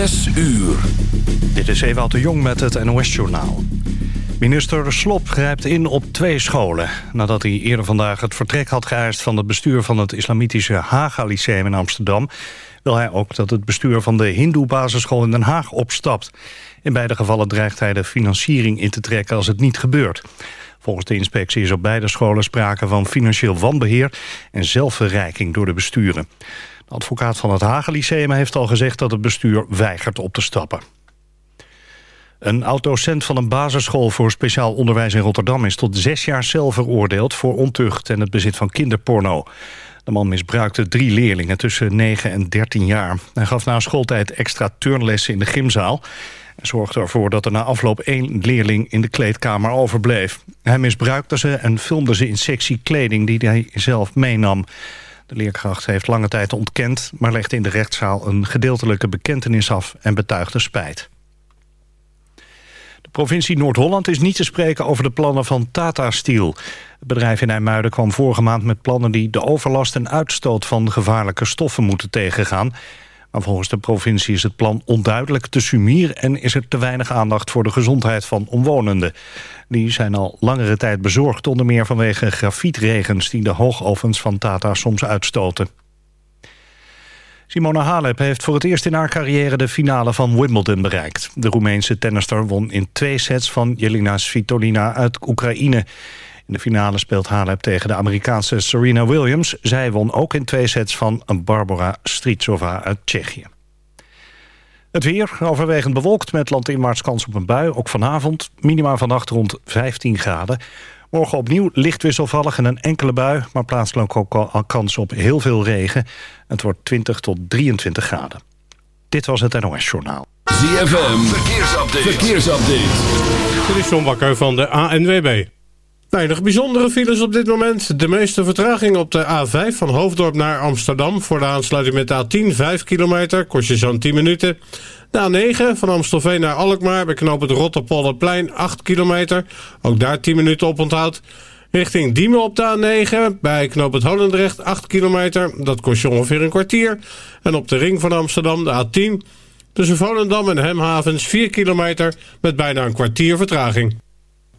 Zes uur. Dit is Ewout de Jong met het NOS-journaal. Minister Slop grijpt in op twee scholen. Nadat hij eerder vandaag het vertrek had geëist... van het bestuur van het islamitische Haga Lyceum in Amsterdam... wil hij ook dat het bestuur van de Hindoe-basisschool in Den Haag opstapt. In beide gevallen dreigt hij de financiering in te trekken als het niet gebeurt. Volgens de inspectie is op beide scholen sprake van financieel wanbeheer... en zelfverrijking door de besturen. Advocaat van het Hagen Lyceum heeft al gezegd dat het bestuur weigert op te stappen. Een oud-docent van een basisschool voor speciaal onderwijs in Rotterdam... is tot zes jaar cel veroordeeld voor ontucht en het bezit van kinderporno. De man misbruikte drie leerlingen tussen 9 en 13 jaar. Hij gaf na schooltijd extra turnlessen in de gymzaal... en zorgde ervoor dat er na afloop één leerling in de kleedkamer overbleef. Hij misbruikte ze en filmde ze in sexy kleding die hij zelf meenam. De leerkracht heeft lange tijd ontkend... maar legde in de rechtszaal een gedeeltelijke bekentenis af en betuigde spijt. De provincie Noord-Holland is niet te spreken over de plannen van Tata Steel. Het bedrijf in IJmuiden kwam vorige maand met plannen... die de overlast en uitstoot van gevaarlijke stoffen moeten tegengaan. Maar volgens de provincie is het plan onduidelijk te sumier... en is er te weinig aandacht voor de gezondheid van omwonenden. Die zijn al langere tijd bezorgd, onder meer vanwege grafietregens... die de hoogovens van Tata soms uitstoten. Simona Halep heeft voor het eerst in haar carrière de finale van Wimbledon bereikt. De Roemeense tennister won in twee sets van Jelina Svitolina uit Oekraïne. In de finale speelt Halep tegen de Amerikaanse Serena Williams. Zij won ook in twee sets van Barbara Stritsova uit Tsjechië. Het weer overwegend bewolkt met landinwaarts kans op een bui. Ook vanavond minima vannacht rond 15 graden. Morgen opnieuw licht wisselvallig en een enkele bui... maar plaatselijk ook al kans op heel veel regen. Het wordt 20 tot 23 graden. Dit was het NOS Journaal. ZFM, verkeersupdate. verkeersupdate. Dit is John Bakker van de ANWB. Weinig bijzondere files op dit moment. De meeste vertraging op de A5 van Hoofddorp naar Amsterdam... voor de aansluiting met de A10, 5 kilometer, kost je zo'n 10 minuten. De A9 van Amstelveen naar Alkmaar bij knoop het Rotterpolderplein 8 kilometer. Ook daar 10 minuten op onthoud. Richting Diemen op de A9 bij knoop het Holendrecht 8 kilometer. Dat kost je ongeveer een kwartier. En op de ring van Amsterdam de A10 tussen Volendam en Hemhavens 4 kilometer met bijna een kwartier vertraging.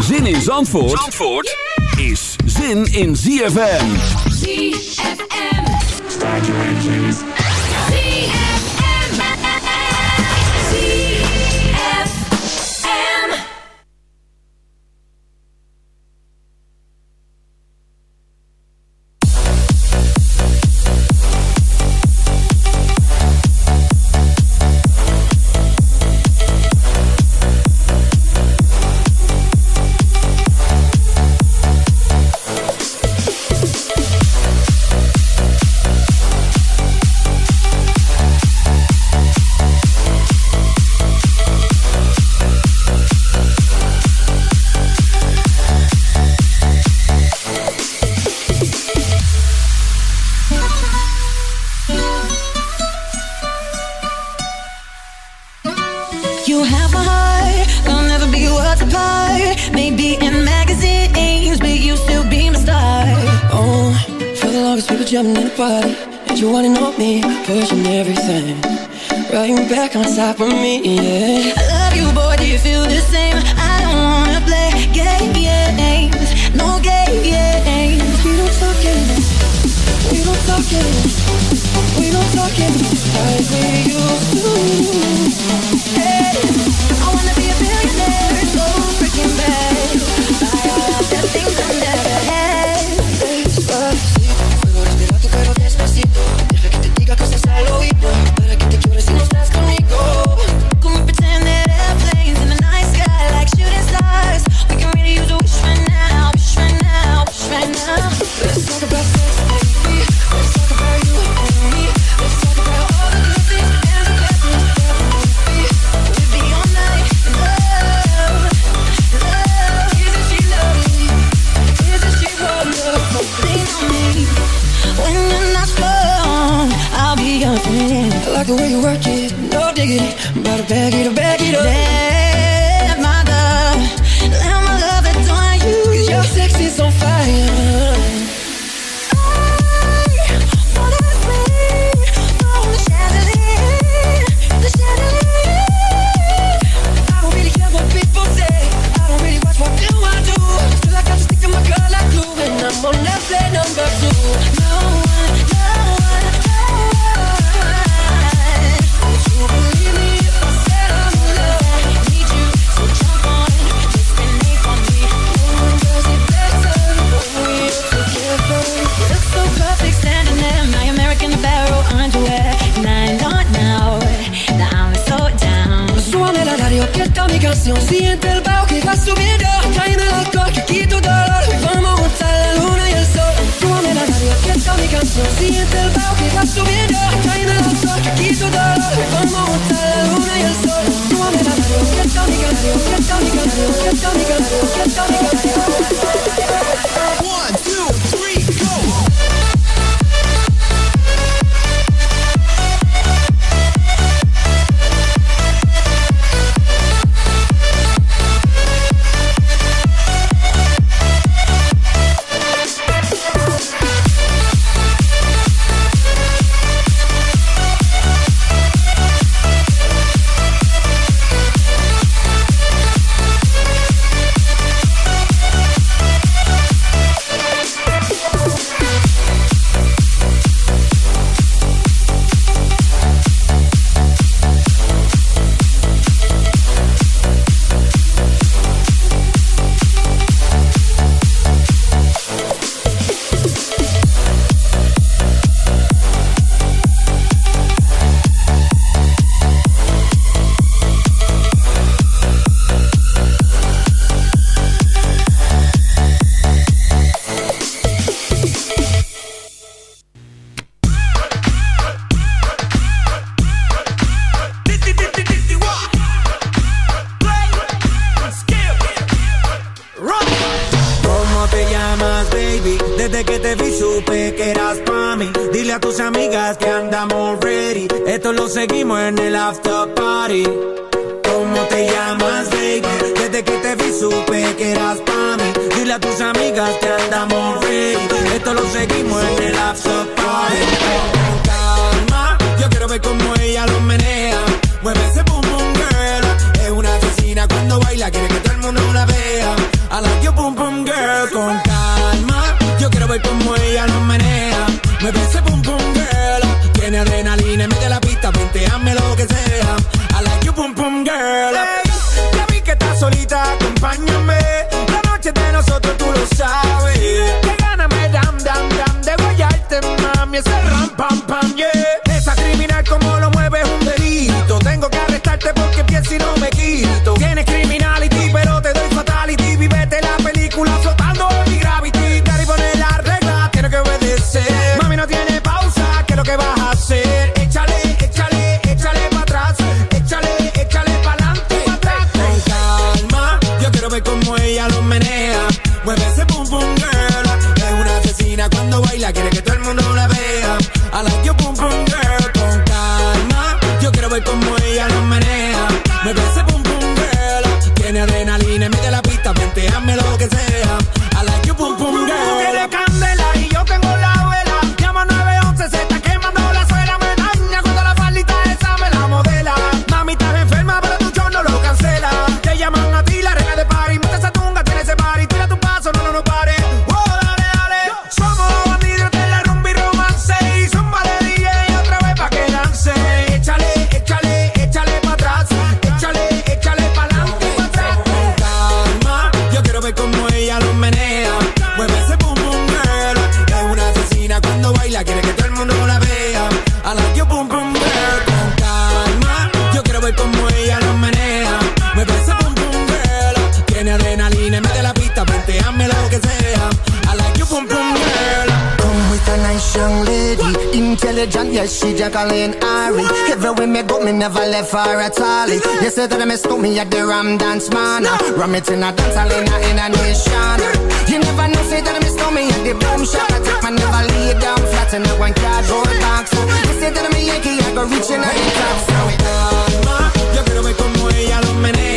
Zin in Zandvoort, Zandvoort is zin in ZFM. ZFM. I've Cause we were jumping in the party And you wanna know me Pushing everything. Riding back on top of me, yeah. I love you, boy, do you feel the same? I don't wanna play games No games. We don't talk anymore We don't talk anymore We don't talk anymore Like we used to. Hey. está mi canción Siente el bajo que va subiendo Tráeme el alcohol que quito dolor Hoy vamos a juntar la luna y el sol Súbame la radio que está mi canción Siente el bajo que va subiendo Tráeme el alcohol que quito dolor vamos a la luna y el sol Súbame la radio que está Esto lo seguimos en el after party. Con calma, yo quiero ver cómo ella lo menea. Mueve ese boom boom girl. Es una asesina cuando baila, quiere que todo el mundo la vea. I like your boom boom girl. Con calma, yo quiero ver cómo ella lo menea. Mueve ese boom boom girl. Tiene adrenalina, mete la pista, venteame lo que sea. religion, yes, she Jacqueline Ari. Everywhere me go, me never left her at all. You say that I miss me at the Ram Dance, man. Ram it in a dance, I in a nation. You never know, say that I miss me at the boom shop. I take my never lay down flat in that one go box. You say that I'm a Yankee, I go reaching out the top. You're como ella lo menea.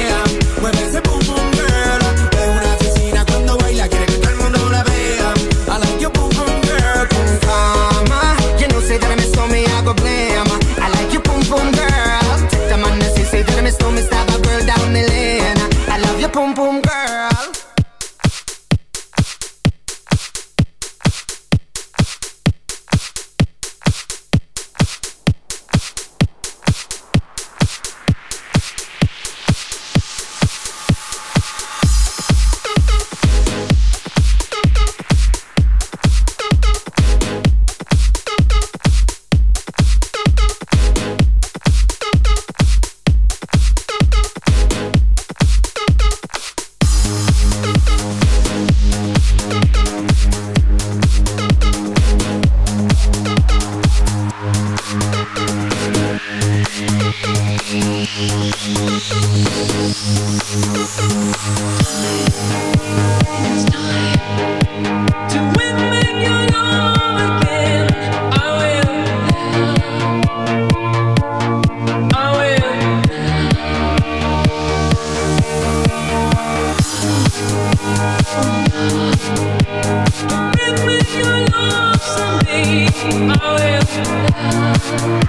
Oh, always down.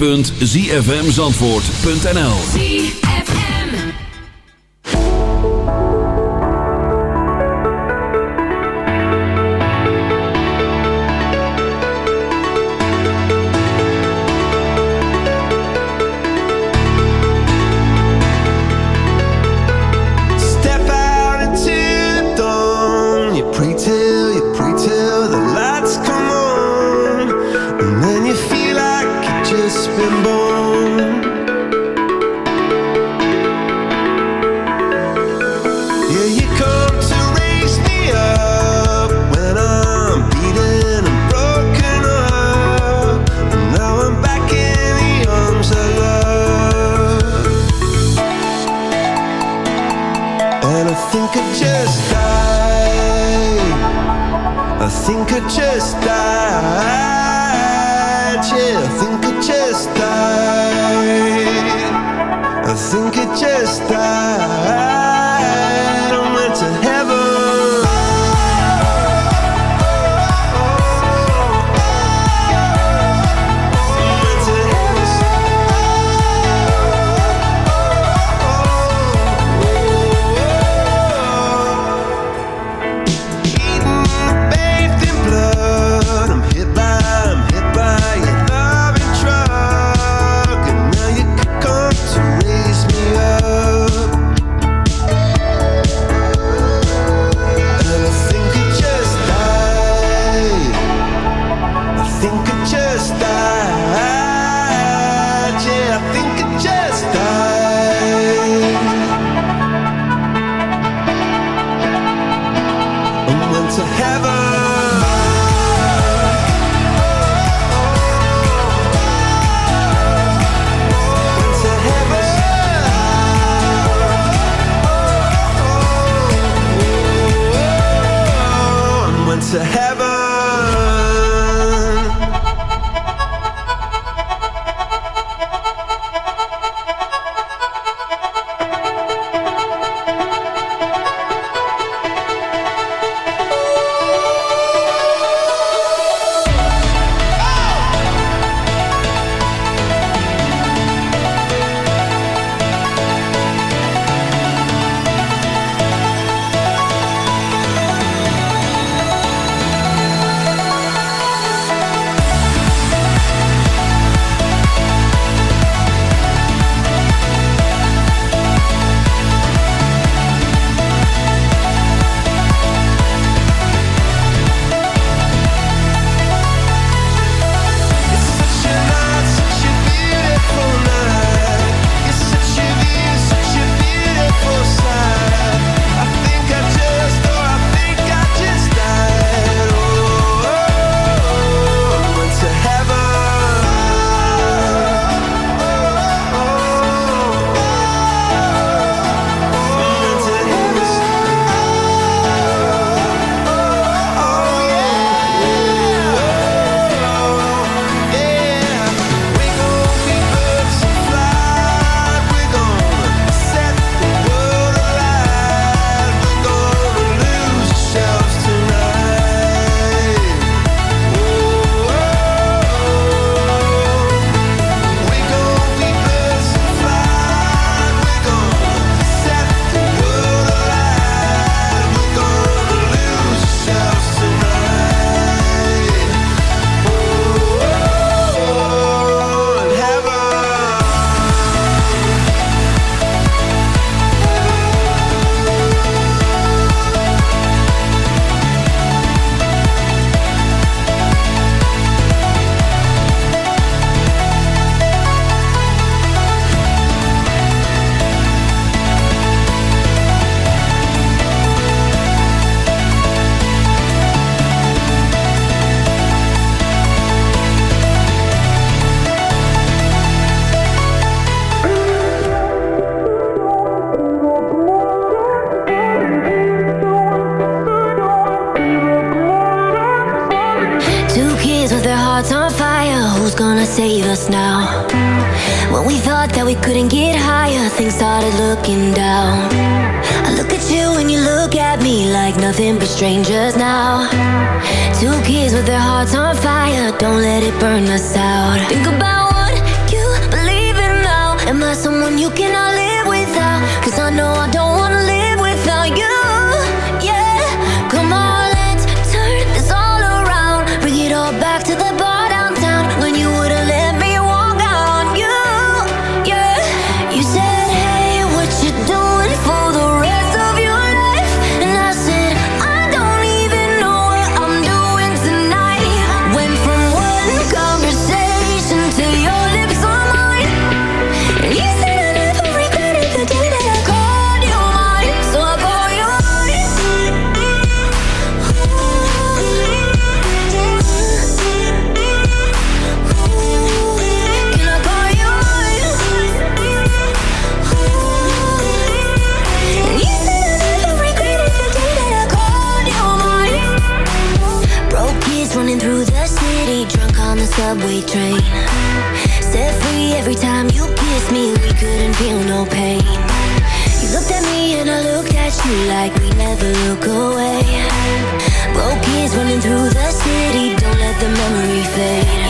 www.zfmzandvoort.nl like we never look away. Broke kids running through the city Don't let the memory fade.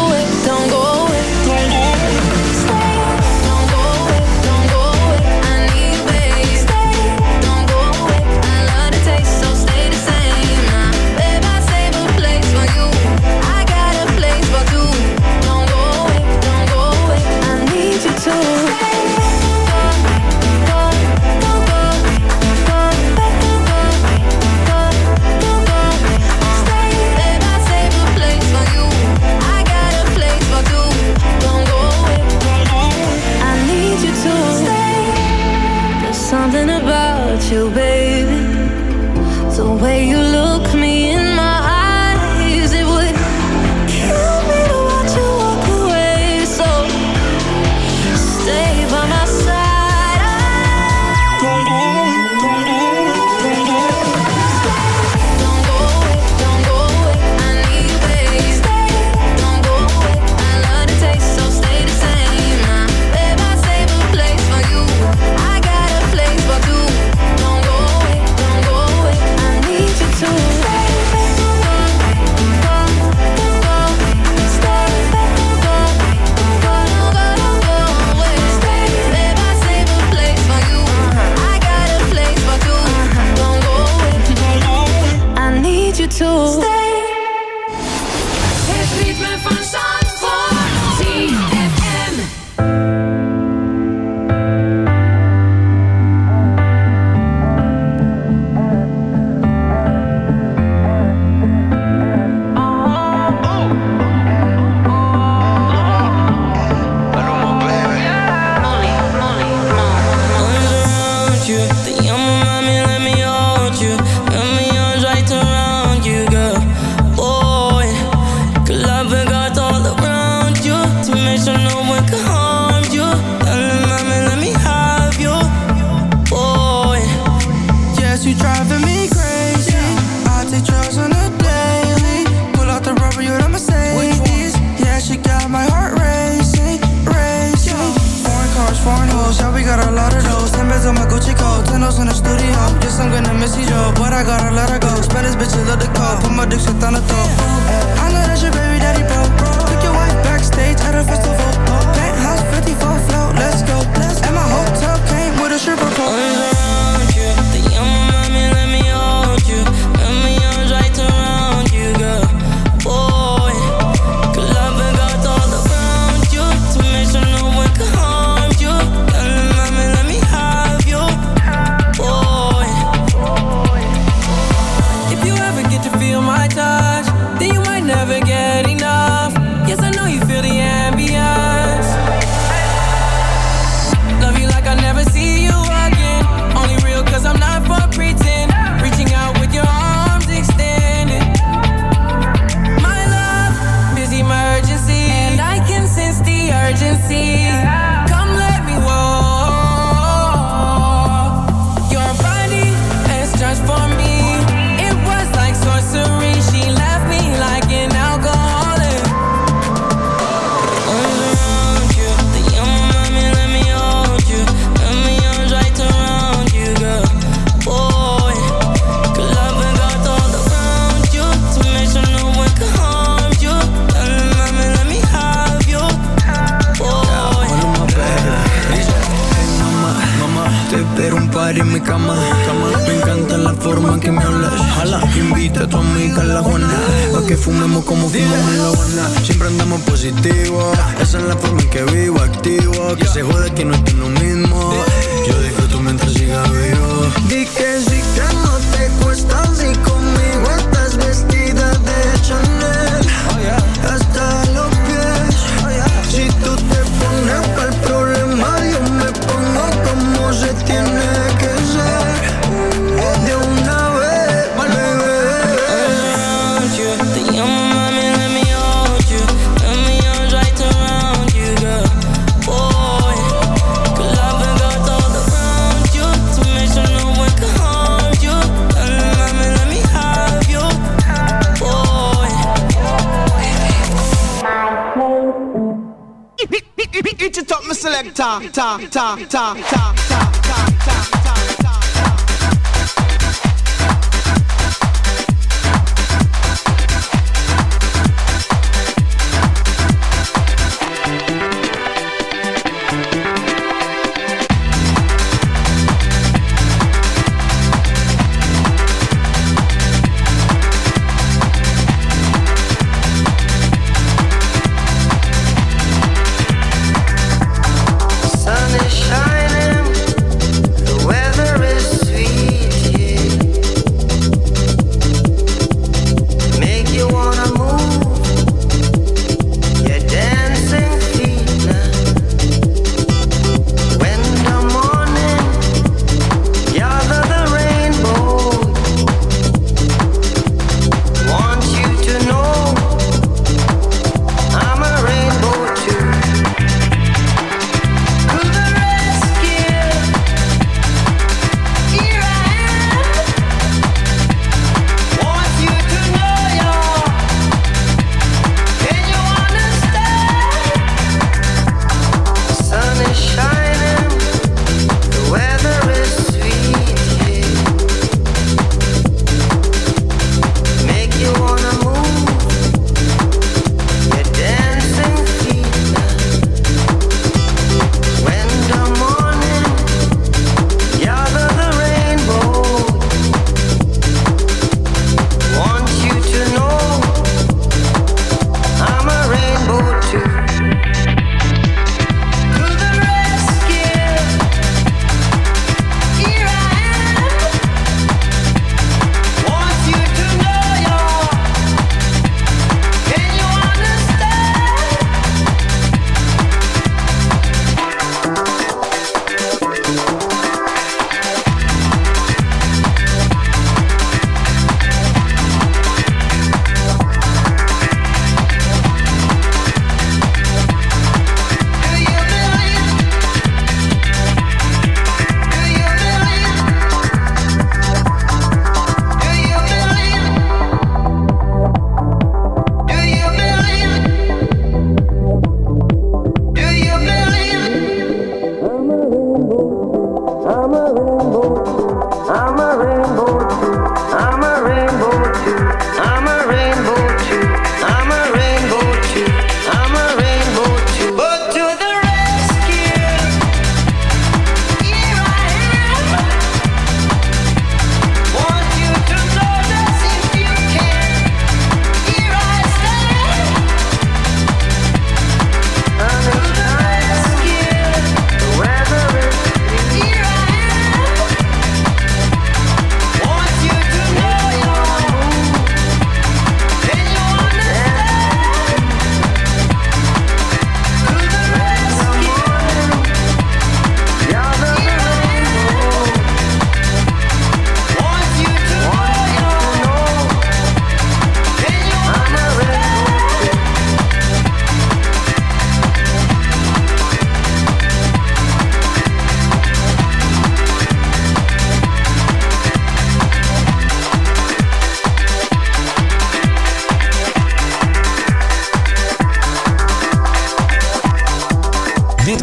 ta, ta, ta, ta, ta, ta,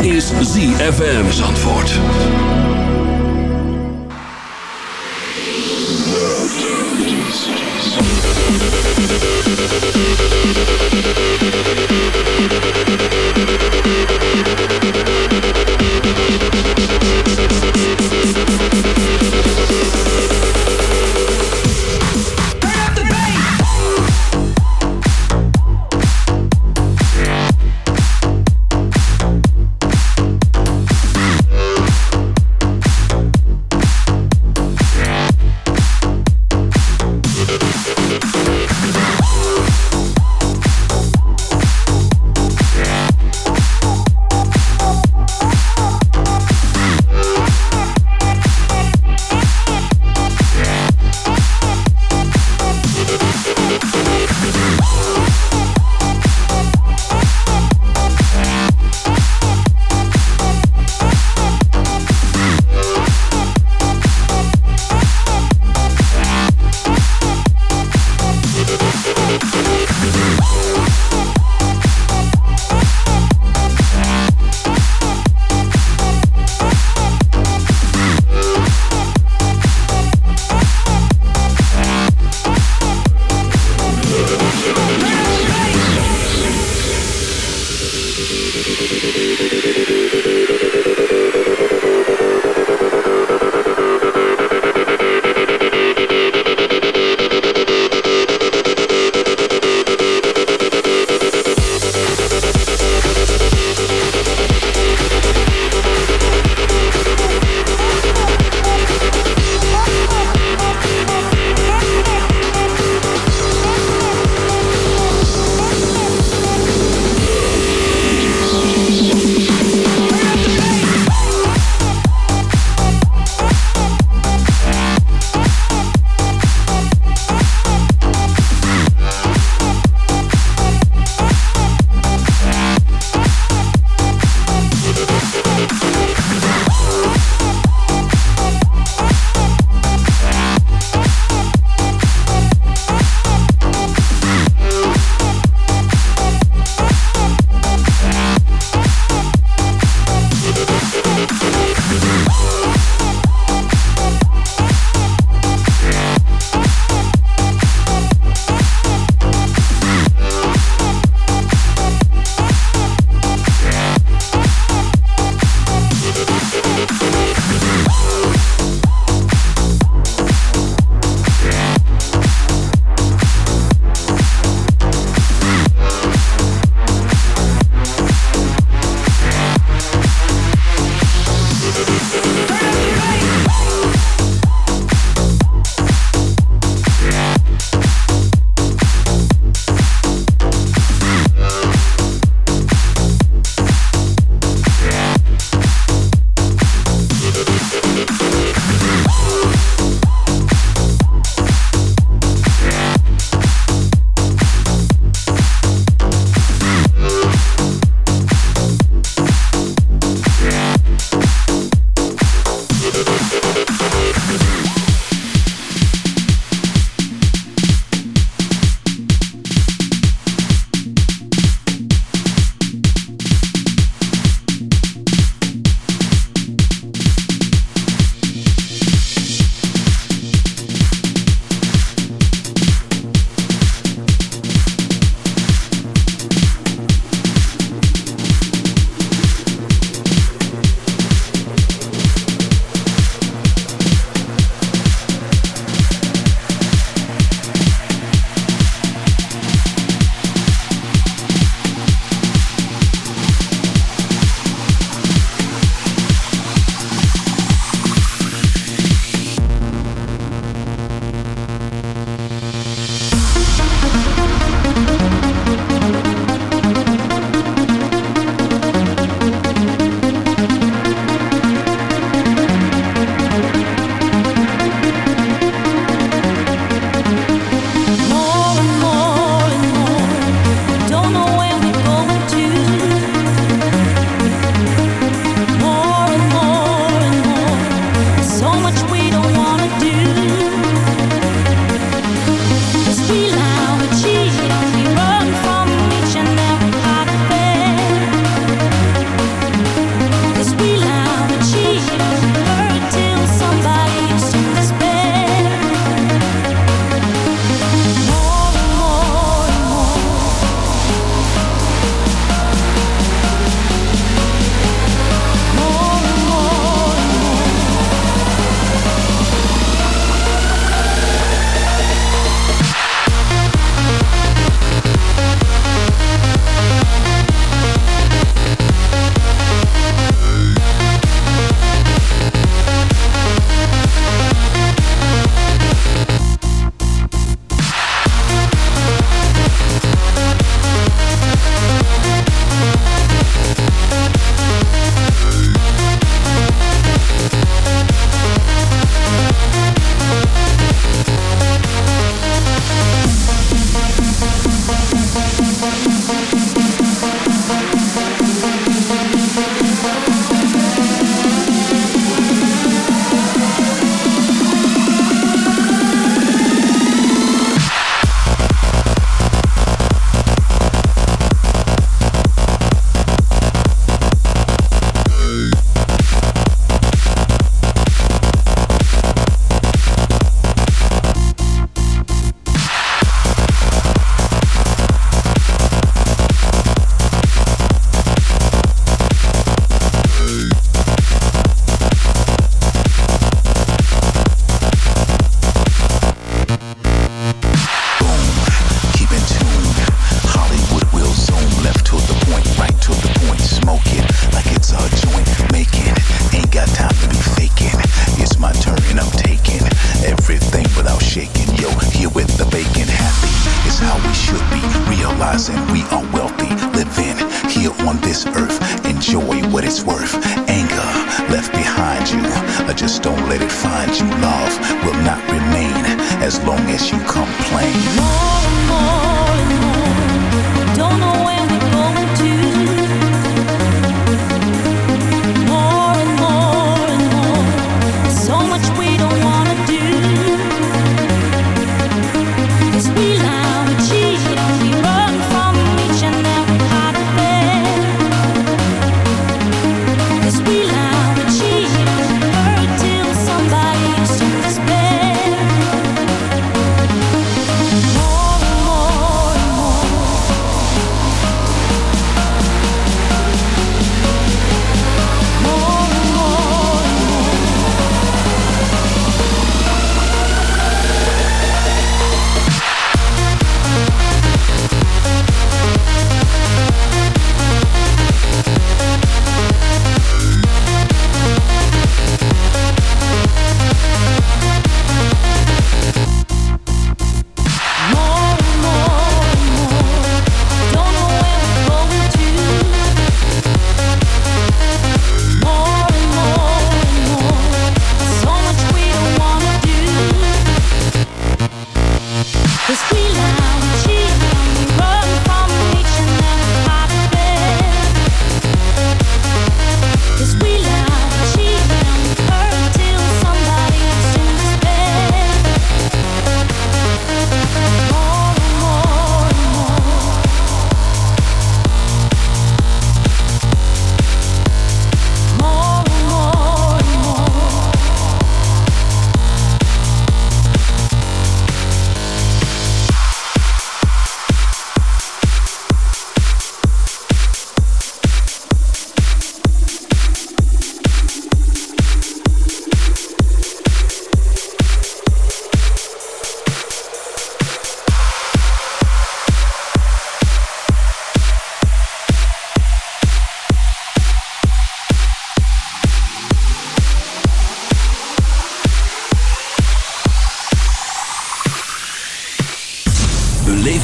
Is ZFM Zandvoort.